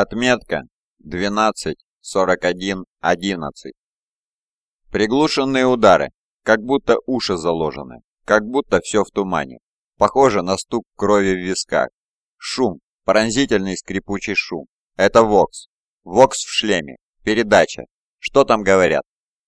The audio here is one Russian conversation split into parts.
Отметка 12.41.11. Приглушенные удары, как будто уши заложены, как будто все в тумане. Похоже на стук крови в висках. Шум, пронзительный скрипучий шум. Это Вокс. Вокс в шлеме. Передача. Что там говорят?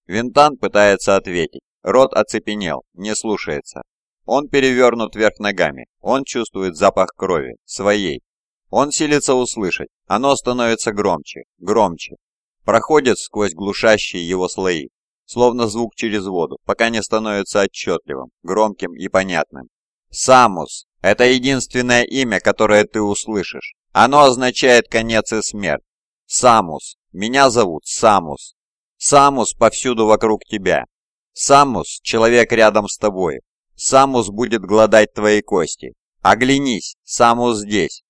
Винтан пытается ответить. Рот оцепенел, не слушается. Он перевернут вверх ногами. Он чувствует запах крови, своей. Он силится услышать. Оно становится громче, громче. Проходит сквозь глушащие его слои, словно звук через воду, пока не становится отчетливым, громким и понятным. Самус – это единственное имя, которое ты услышишь. Оно означает конец и смерть. Самус. Меня зовут Самус. Самус повсюду вокруг тебя. Самус – человек рядом с тобой. Самус будет гладать твои кости. Оглянись, Самус здесь.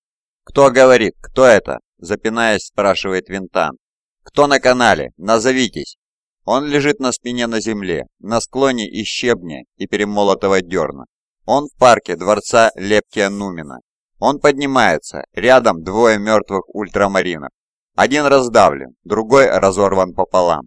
Кто говорит, кто это? Запинаясь, спрашивает Винтан. Кто на канале? Назовитесь. Он лежит на спине на земле, на склоне из щебня и перемолотого дерна. Он в парке дворца Лептия Нумина. Он поднимается, рядом двое мертвых ультрамаринов. Один раздавлен, другой разорван пополам.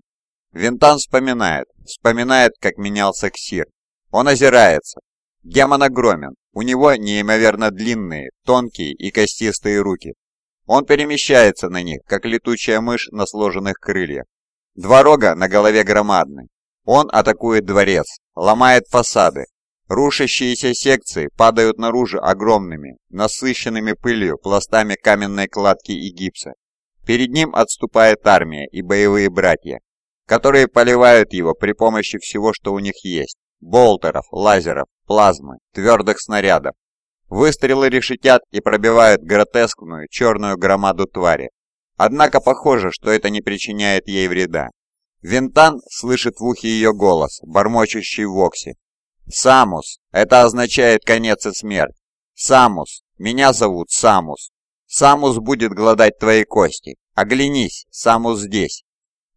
Винтан вспоминает, вспоминает, как менялся Ксир. Он озирается. Демон огромен, у него неимоверно длинные, тонкие и костистые руки. Он перемещается на них, как летучая мышь на сложенных крыльях. Два рога на голове громадны. Он атакует дворец, ломает фасады. Рушащиеся секции падают наружу огромными, насыщенными пылью пластами каменной кладки и гипса. Перед ним отступает армия и боевые братья, которые поливают его при помощи всего, что у них есть. Болтеров, лазеров, плазмы, твердых снарядов. Выстрелы решетят и пробивают гротескную черную громаду твари, Однако похоже, что это не причиняет ей вреда. Винтан слышит в ухе ее голос, бормочущий в оксе. «Самус! Это означает конец и смерть! Самус! Меня зовут Самус! Самус будет гладать твои кости! Оглянись! Самус здесь!»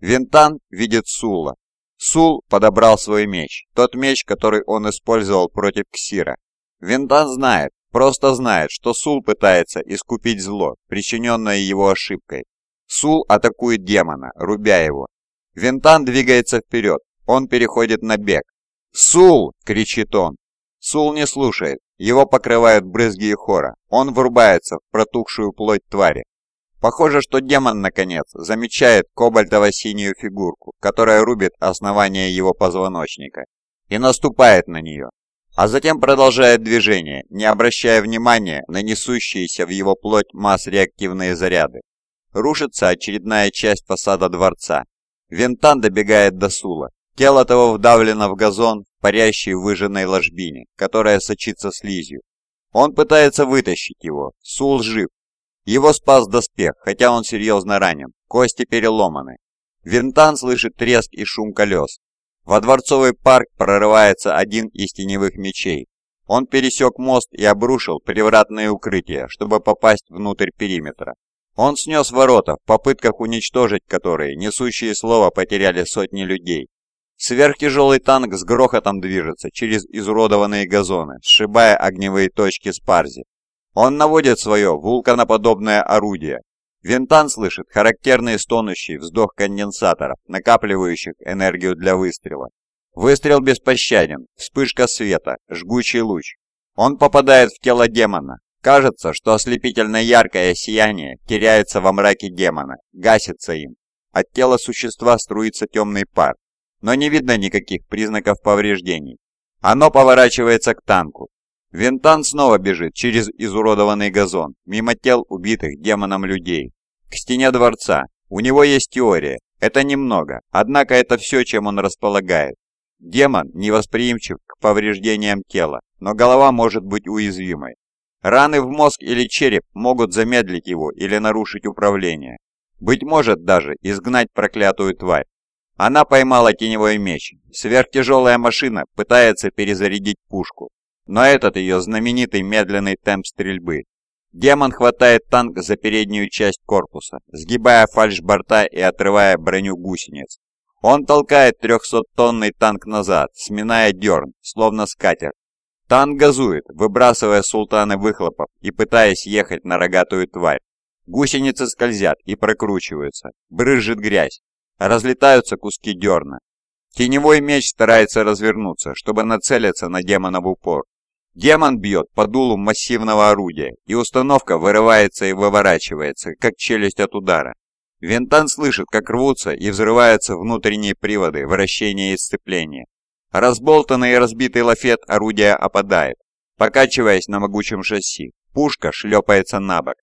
Винтан видит Сула. Сул подобрал свой меч, тот меч, который он использовал против Ксира. Винтан знает, Просто знает, что Сул пытается искупить зло, причиненное его ошибкой. Сул атакует демона, рубя его. Винтан двигается вперед, он переходит на бег. «Сул!» — кричит он. Сул не слушает, его покрывают брызги и хора. Он врубается в протухшую плоть твари. Похоже, что демон, наконец, замечает кобальтово-синюю фигурку, которая рубит основание его позвоночника, и наступает на нее а затем продолжает движение, не обращая внимания на несущиеся в его плоть масс-реактивные заряды. Рушится очередная часть фасада дворца. Винтан добегает до Сула. Тело того вдавлено в газон, парящий в выжженной ложбине, которая сочится слизью. Он пытается вытащить его. Сул жив. Его спас доспех, хотя он серьезно ранен. Кости переломаны. Винтан слышит треск и шум колес. Во дворцовый парк прорывается один из теневых мечей. Он пересек мост и обрушил привратные укрытия, чтобы попасть внутрь периметра. Он снес ворота, в попытках уничтожить которые несущие слова потеряли сотни людей. Сверхтяжелый танк с грохотом движется через изуродованные газоны, сшибая огневые точки Спарзи. Он наводит свое вулканоподобное орудие, Винтан слышит характерный стонущий вздох конденсаторов, накапливающих энергию для выстрела. Выстрел беспощаден, вспышка света, жгучий луч. Он попадает в тело демона. Кажется, что ослепительно яркое сияние теряется во мраке демона, гасится им. От тела существа струится темный пар, но не видно никаких признаков повреждений. Оно поворачивается к танку. Винтан снова бежит через изуродованный газон, мимо тел убитых демоном людей, к стене дворца. У него есть теория. Это немного, однако это все, чем он располагает. Демон невосприимчив к повреждениям тела, но голова может быть уязвимой. Раны в мозг или череп могут замедлить его или нарушить управление. Быть может даже изгнать проклятую тварь. Она поймала теневой меч. Сверхтяжелая машина пытается перезарядить пушку. Но этот ее знаменитый медленный темп стрельбы Демон хватает танк за переднюю часть корпуса, сгибая фальшборта и отрывая броню гусениц. Он толкает 300-тонный танк назад, сминая дерн, словно скатер. Танк газует, выбрасывая султаны выхлопов и пытаясь ехать на рогатую тварь. Гусеницы скользят и прокручиваются, брызжет грязь, разлетаются куски дерна. Теневой меч старается развернуться, чтобы нацелиться на демона в упор. Демон бьет по дулу массивного орудия, и установка вырывается и выворачивается, как челюсть от удара. Винтан слышит, как рвутся и взрываются внутренние приводы вращения и сцепления. Разболтанный и разбитый лафет орудия опадает, покачиваясь на могучем шасси. Пушка шлепается на бок.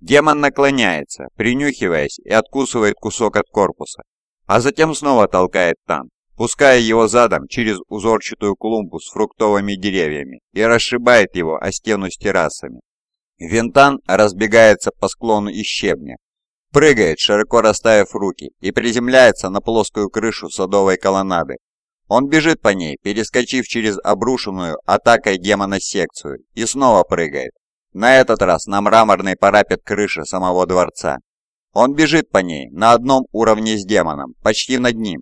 Демон наклоняется, принюхиваясь и откусывает кусок от корпуса, а затем снова толкает танк пуская его задом через узорчатую клумбу с фруктовыми деревьями и расшибает его о стену с террасами. Винтан разбегается по склону из щебня, прыгает, широко расставив руки, и приземляется на плоскую крышу садовой колоннады. Он бежит по ней, перескочив через обрушенную атакой демона секцию, и снова прыгает. На этот раз на мраморный парапет крыши самого дворца. Он бежит по ней на одном уровне с демоном, почти над ним,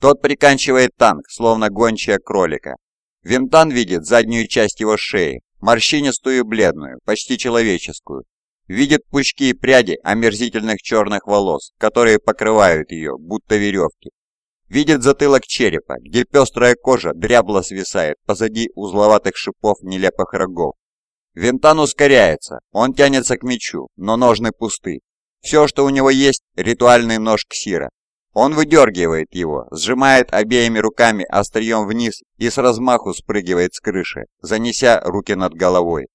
тот приканчивает танк, словно гончая кролика. Винтан видит заднюю часть его шеи, морщинистую бледную, почти человеческую. Видит пучки и пряди омерзительных черных волос, которые покрывают ее, будто веревки. Видит затылок черепа, где пестрая кожа дрябло свисает позади узловатых шипов нелепых рогов. Винтан ускоряется, он тянется к мечу, но ножны пусты. Все, что у него есть, ритуальный нож Ксира, он выдергивает его, сжимает обеими руками острием вниз и с размаху спрыгивает с крыши, занеся руки над головой.